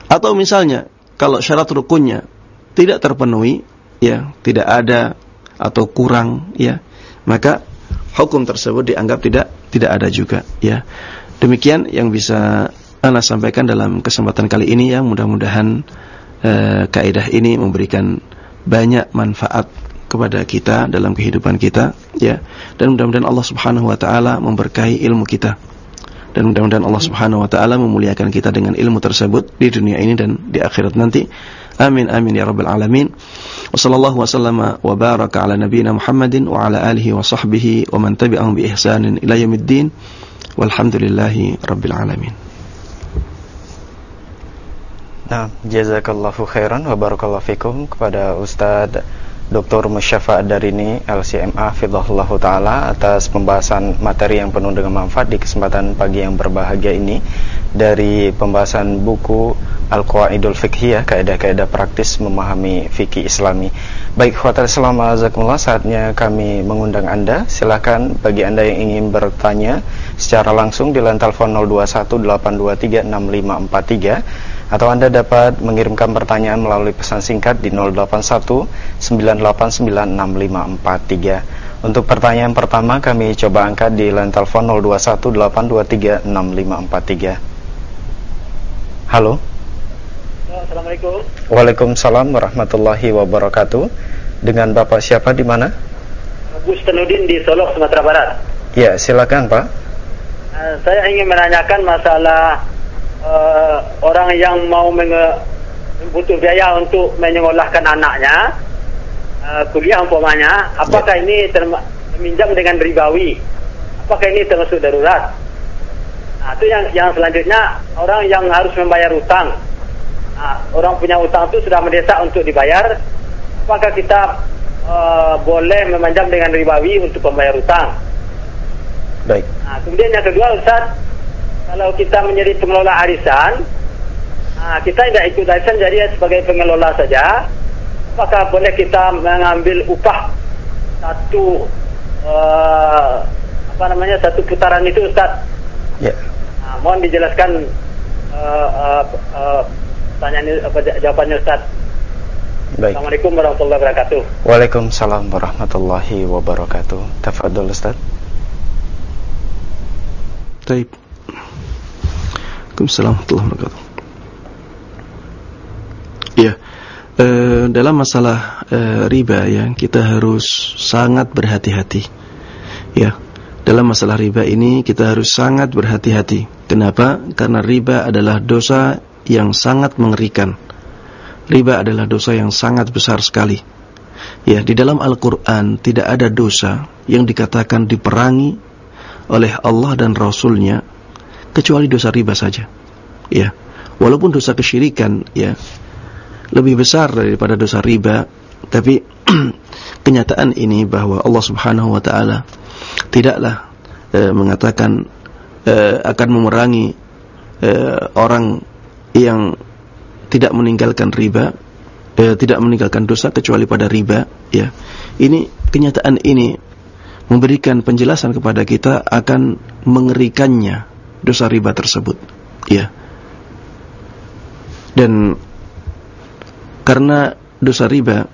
Atau misalnya kalau syarat rukunnya tidak terpenuhi ya tidak ada atau kurang ya maka hukum tersebut dianggap tidak tidak ada juga ya. Demikian yang bisa Anda sampaikan dalam kesempatan kali ini ya. Mudah-mudahan eh, kaidah ini memberikan banyak manfaat kepada kita dalam kehidupan kita ya. Dan mudah-mudahan Allah Subhanahu wa taala memberkahi ilmu kita. Dan mudah-mudahan Allah Subhanahu wa taala memuliakan kita dengan ilmu tersebut di dunia ini dan di akhirat nanti. Amin amin ya rabbal alamin. Wa sallallahu wa sallama wa baraka ala nabiyyina Muhammadin wa ala alihi wa sahbihi wa man tabi'ahum bi ihsanin ila yaumiddin. Walhamdulillahi rabbil alamin Nah, jazakallahu khairan wa barakallahu fikum kepada Ustadz Dr. Musyafa Darini LCMA Fidahullah Ta'ala atas pembahasan materi yang penuh dengan manfaat di kesempatan pagi yang berbahagia ini dari pembahasan buku Al-Qawaidul Fiqhiyah kaidah-kaidah praktis memahami fikih Islami. Baik, khawatir selama azakumullah saatnya kami mengundang Anda. Silakan bagi Anda yang ingin bertanya secara langsung di line telepon 0218236543 atau Anda dapat mengirimkan pertanyaan melalui pesan singkat di 0819896543. Untuk pertanyaan pertama kami coba angkat di line telepon 0218236543. Halo. Assalamualaikum. Waalaikumsalam warahmatullahi wabarakatuh. Dengan Bapak siapa di mana? Gus Tenudin di Solok, Sumatera Barat. Ya, silakan Pak. Uh, saya ingin menanyakan masalah uh, orang yang mau butuh biaya untuk menyekolahkan anaknya uh, kuliah umpamanya apakah ya. ini meminjam dengan ribawi? Apakah ini termasuk darurat? Nah, itu yang yang selanjutnya orang yang harus membayar utang. Nah, orang punya utang itu sudah mendesak untuk dibayar. Apakah kita uh, boleh memanjam dengan ribawi untuk membayar utang? Baik. Nah, kemudian yang kedua Ustaz kalau kita menjadi pengelola arisan, nah, kita tidak ikut arisan jadi sebagai pengelola saja, maka boleh kita mengambil upah satu uh, apa namanya satu putaran itu Ustaz. Ya. Nah, mohon dijelaskan uh, uh, uh, tanyaan apa jawabannya Ustaz. Baik. Assalamualaikum warahmatullahi wabarakatuh. Waalaikumsalam warahmatullahi wabarakatuh. Tafadhol Ustaz. Baik. Waalaikumsalam warahmatullahi wabarakatuh. Ya, e, dalam masalah e, riba ya kita harus sangat berhati-hati. Ya, dalam masalah riba ini kita harus sangat berhati-hati. Kenapa? Karena riba adalah dosa yang sangat mengerikan. Riba adalah dosa yang sangat besar sekali. Ya, di dalam Al-Quran tidak ada dosa yang dikatakan diperangi oleh Allah dan Rasulnya kecuali dosa riba saja. Ya. Walaupun dosa kesyirikan ya lebih besar daripada dosa riba, tapi kenyataan ini bahwa Allah Subhanahu wa taala tidaklah e, mengatakan e, akan memerangi e, orang yang tidak meninggalkan riba, e, tidak meninggalkan dosa kecuali pada riba, ya. Ini kenyataan ini memberikan penjelasan kepada kita akan mengerikannya dosa riba tersebut. Ya. Dan karena dosa riba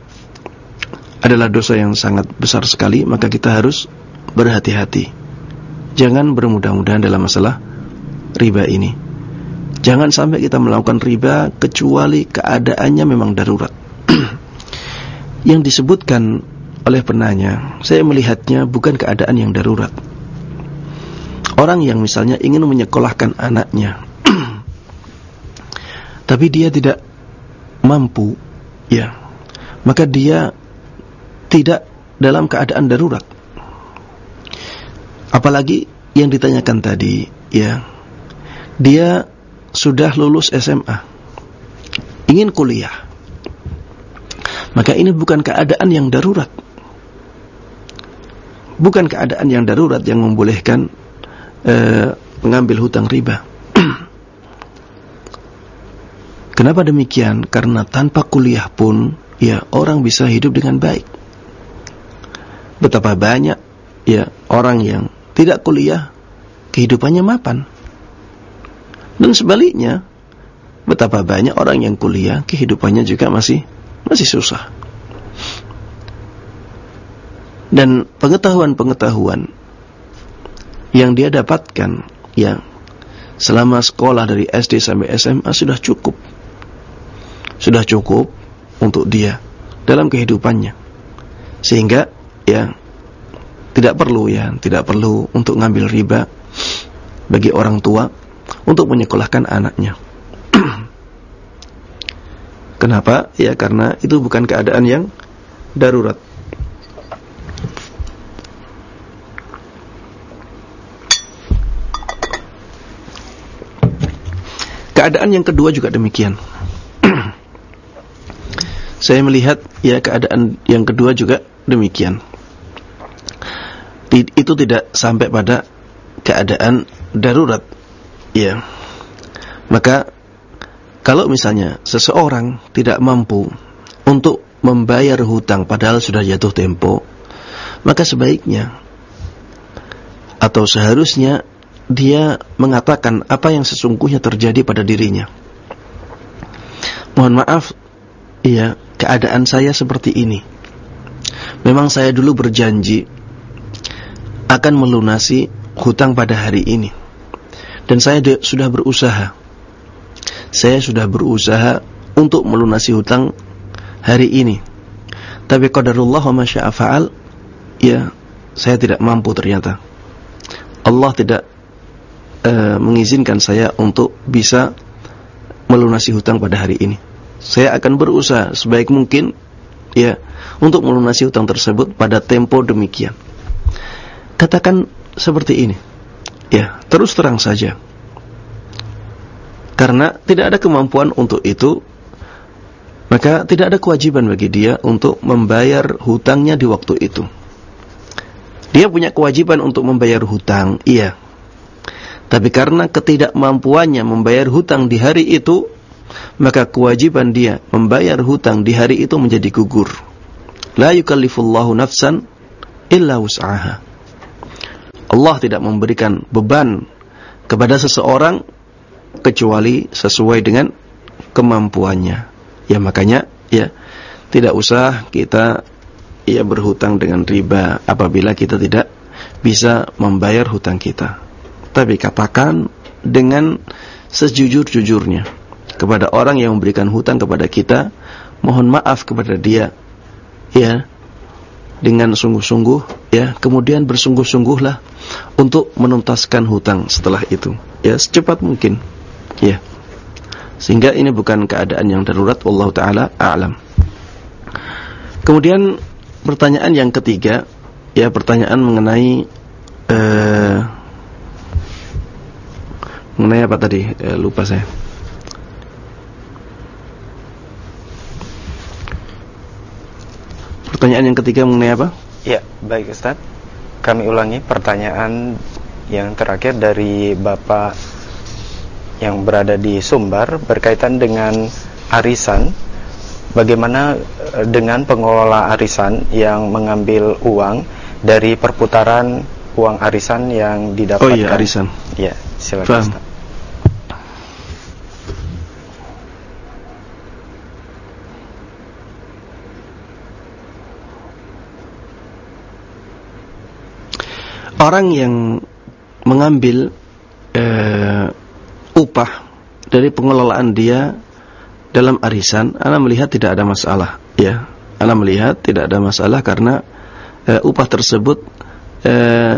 adalah dosa yang sangat besar sekali, maka kita harus berhati-hati. Jangan bermudah-mudahan dalam masalah riba ini. Jangan sampai kita melakukan riba kecuali keadaannya memang darurat. yang disebutkan oleh penanya, saya melihatnya bukan keadaan yang darurat Orang yang misalnya ingin menyekolahkan anaknya tapi dia tidak mampu, ya. Maka dia tidak dalam keadaan darurat. Apalagi yang ditanyakan tadi, ya. Dia sudah lulus SMA. Ingin kuliah. Maka ini bukan keadaan yang darurat. Bukan keadaan yang darurat yang membolehkan eh, mengambil hutang riba. Kenapa demikian? Karena tanpa kuliah pun ya orang bisa hidup dengan baik. Betapa banyak ya orang yang tidak kuliah kehidupannya mapan. Dan sebaliknya, betapa banyak orang yang kuliah kehidupannya juga masih masih susah. Dan pengetahuan-pengetahuan yang dia dapatkan ya selama sekolah dari SD sampai SMA sudah cukup. Sudah cukup untuk dia dalam kehidupannya. Sehingga ya tidak perlu ya, tidak perlu untuk ngambil riba bagi orang tua untuk menyekolahkan anaknya. Kenapa? Ya karena itu bukan keadaan yang darurat. Keadaan yang kedua juga demikian. Saya melihat ya keadaan yang kedua juga demikian. Itu tidak sampai pada keadaan darurat. Ya. Maka kalau misalnya seseorang tidak mampu untuk membayar hutang padahal sudah jatuh tempo, maka sebaiknya atau seharusnya dia mengatakan apa yang sesungguhnya terjadi pada dirinya. Mohon maaf, iya, keadaan saya seperti ini. Memang saya dulu berjanji akan melunasi hutang pada hari ini. Dan saya sudah berusaha. Saya sudah berusaha untuk melunasi hutang hari ini. Tapi qadarullah wa masya'afa'al, ya, saya tidak mampu ternyata. Allah tidak uh, mengizinkan saya untuk bisa melunasi hutang pada hari ini. Saya akan berusaha sebaik mungkin ya untuk melunasi hutang tersebut pada tempo demikian. Katakan seperti ini. Ya, terus terang saja. Karena tidak ada kemampuan untuk itu, maka tidak ada kewajiban bagi dia untuk membayar hutangnya di waktu itu. Dia punya kewajiban untuk membayar hutang, iya. Tapi karena ketidakmampuannya membayar hutang di hari itu, maka kewajiban dia membayar hutang di hari itu menjadi gugur. La yukallifullahu nafsan illa wus'aha. Allah tidak memberikan beban kepada seseorang kecuali sesuai dengan kemampuannya. Ya makanya ya tidak usah kita ya berhutang dengan riba apabila kita tidak bisa membayar hutang kita tapi katakan dengan sejujur-jujurnya kepada orang yang memberikan hutang kepada kita, mohon maaf kepada dia, ya, dengan sungguh-sungguh, ya, kemudian bersungguh-sungguhlah untuk menuntaskan hutang setelah itu, ya, secepat mungkin, ya, sehingga ini bukan keadaan yang darurat, Allah Taala a'lam. Kemudian pertanyaan yang ketiga, ya, pertanyaan mengenai uh, Mengenai apa tadi? Eh, lupa saya. Pertanyaan yang ketiga mengenai apa? Ya, baik Ustaz. Kami ulangi pertanyaan yang terakhir dari Bapak yang berada di Sumbar berkaitan dengan arisan. Bagaimana eh, dengan pengelola arisan yang mengambil uang dari perputaran uang arisan yang didapatkan? Oh iya, arisan. Ya, silakan Ustaz. Orang yang mengambil uh, upah dari pengelolaan dia dalam arisan, Anda melihat tidak ada masalah, ya. Anda melihat tidak ada masalah karena uh, upah tersebut uh,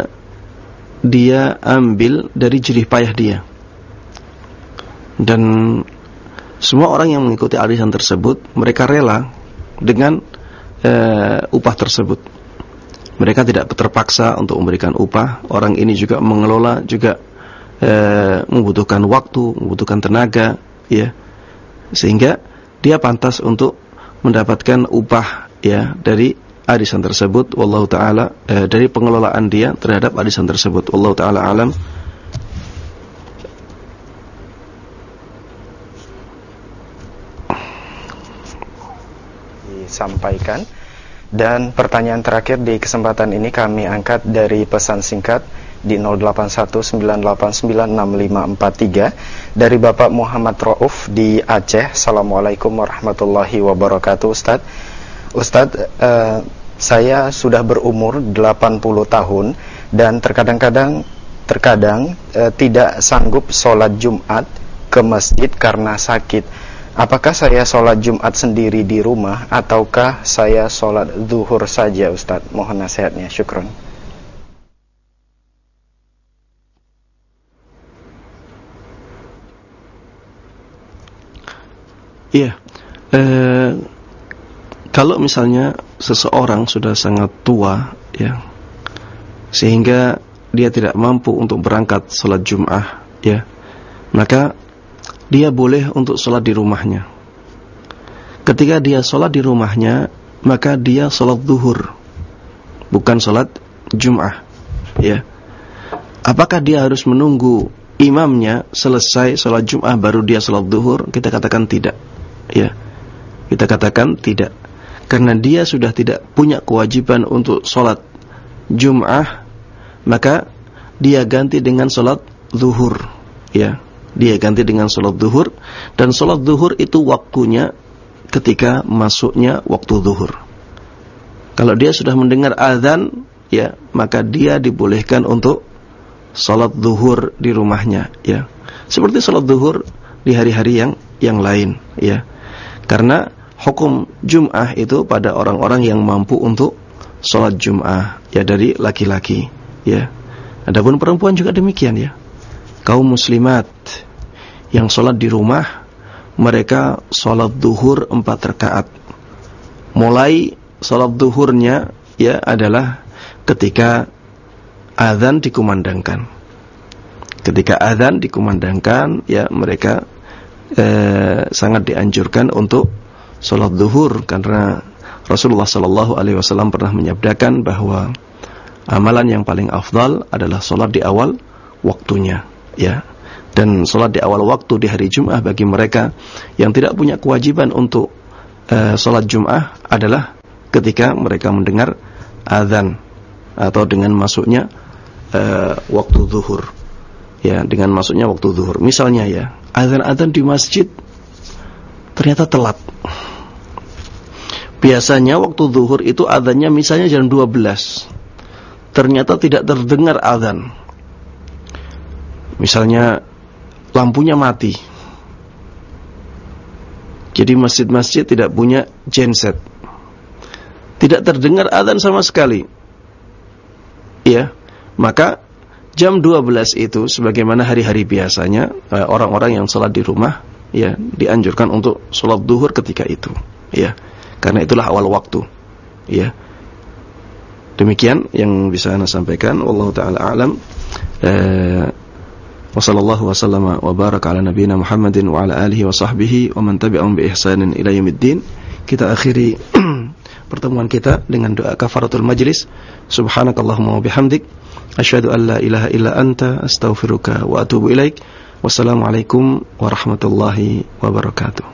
dia ambil dari jerih payah dia. Dan semua orang yang mengikuti arisan tersebut, mereka rela dengan upah tersebut mereka tidak terpaksa untuk memberikan upah. Orang ini juga mengelola juga e, membutuhkan waktu, membutuhkan tenaga, ya. Sehingga dia pantas untuk mendapatkan upah ya dari arisan tersebut wallahu taala e, dari pengelolaan dia terhadap arisan tersebut wallahu taala alam disampaikan dan pertanyaan terakhir di kesempatan ini kami angkat dari pesan singkat di 0819896543 dari Bapak Muhammad Rauf di Aceh. Assalamualaikum warahmatullahi wabarakatuh Ustaz. Ustaz, uh, saya sudah berumur 80 tahun dan terkadang-kadang terkadang uh, tidak sanggup sholat Jumat ke masjid karena sakit Apakah saya sholat Jumat sendiri di rumah ataukah saya sholat zuhur saja Ustadz? Mohon nasihatnya, syukron. Iya, eh, kalau misalnya seseorang sudah sangat tua, ya, sehingga dia tidak mampu untuk berangkat sholat Jum'ah, ya, maka dia boleh untuk sholat di rumahnya. Ketika dia sholat di rumahnya, maka dia sholat zuhur, bukan sholat Jum'ah. Ya. Apakah dia harus menunggu imamnya selesai sholat Jum'ah baru dia sholat zuhur? Kita katakan tidak. Ya. Kita katakan tidak. Karena dia sudah tidak punya kewajiban untuk sholat Jum'ah, maka dia ganti dengan sholat zuhur. Ya dia ganti dengan sholat zuhur dan sholat zuhur itu waktunya ketika masuknya waktu zuhur. Kalau dia sudah mendengar azan, ya maka dia dibolehkan untuk sholat zuhur di rumahnya, ya seperti sholat zuhur di hari-hari yang yang lain, ya karena hukum Jum'ah itu pada orang-orang yang mampu untuk sholat Jum'ah ya dari laki-laki, ya. Adapun perempuan juga demikian ya kaum muslimat yang sholat di rumah mereka sholat duhur empat rakaat. Mulai sholat duhurnya ya adalah ketika azan dikumandangkan. Ketika azan dikumandangkan ya mereka eh, sangat dianjurkan untuk sholat duhur karena Rasulullah Shallallahu Alaihi Wasallam pernah menyabdakan bahwa amalan yang paling afdal adalah sholat di awal waktunya ya. Dan sholat di awal waktu di hari Jum'ah bagi mereka yang tidak punya kewajiban untuk uh, sholat Jum'ah adalah ketika mereka mendengar azan atau dengan masuknya uh, waktu zuhur. Ya dengan masuknya waktu zuhur. Misalnya ya azan-azan di masjid ternyata telat. Biasanya waktu zuhur itu azannya misalnya jam 12 ternyata tidak terdengar azan Misalnya lampunya mati. Jadi masjid-masjid tidak punya genset. Tidak terdengar azan sama sekali. Ya, maka jam 12 itu sebagaimana hari-hari biasanya eh, orang-orang yang sholat di rumah ya dianjurkan untuk sholat duhur ketika itu. Ya karena itulah awal waktu. Ya demikian yang bisa anda sampaikan. Allah taala alam. Eh, وصلى الله وسلم وبارك على نبينا محمد وعلى آله وصحبه ومن تبعهم بإحسان إلى يوم الدين kita akhiri pertemuan kita dengan doa kafaratul majlis subhanakallahumma wa bihamdik asyhadu an la ilaha illa anta astaghfiruka wa atubu ilaik wassalamualaikum warahmatullahi wabarakatuh